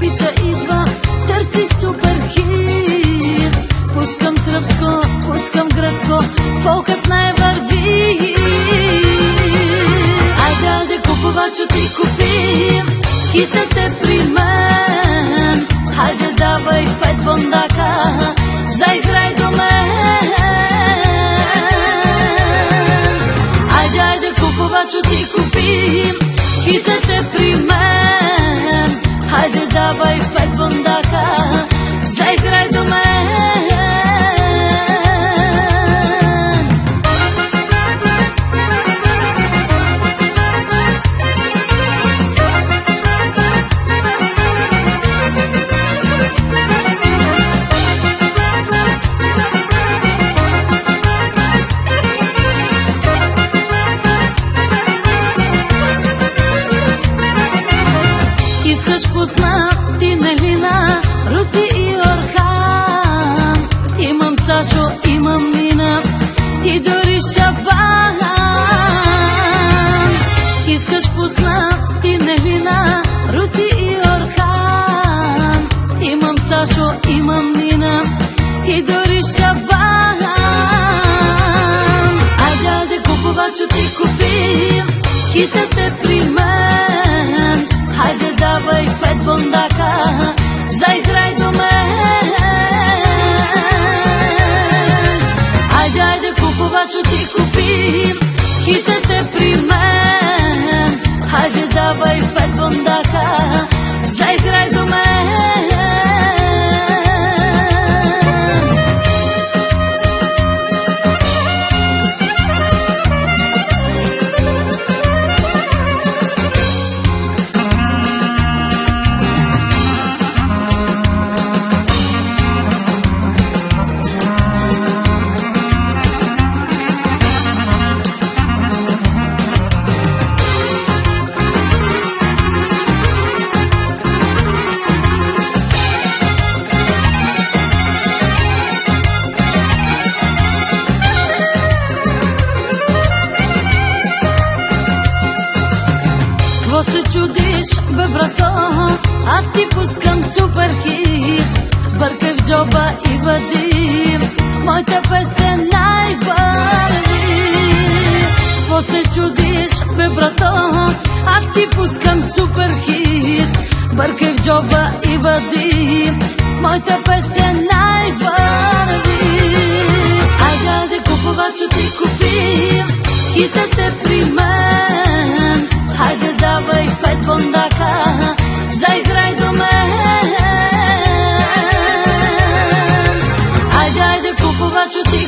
обича идва, търси супер хит. Пускам сръбско, пускам гръцко, фолкът най върви. Айде, айде, купувачо ти купи, хитът е при мен. Хайде, давай пет бондака, заиграй до мен. Айде, айде, купувачо ти купи, Искаш познати Нелина, Руси и Орхан. Имам Сашо, имам Нина и дори Шабан. Искаш познати Нелина, Руси и Орхан. Имам Сашо, имам Нина и дори Шабан. Айде, айде, купувачо ти купи, хитате айде, купувачо ти чудиш, бе, брато? Аз ти пускам супер хит. Бъркай в джоба и бъди. Моята песен най-върви. Какво се чудиш, бе, брато? Аз ти пускам супер хит. Бъркай в джоба и бъди. Моята песен най-върви. you think?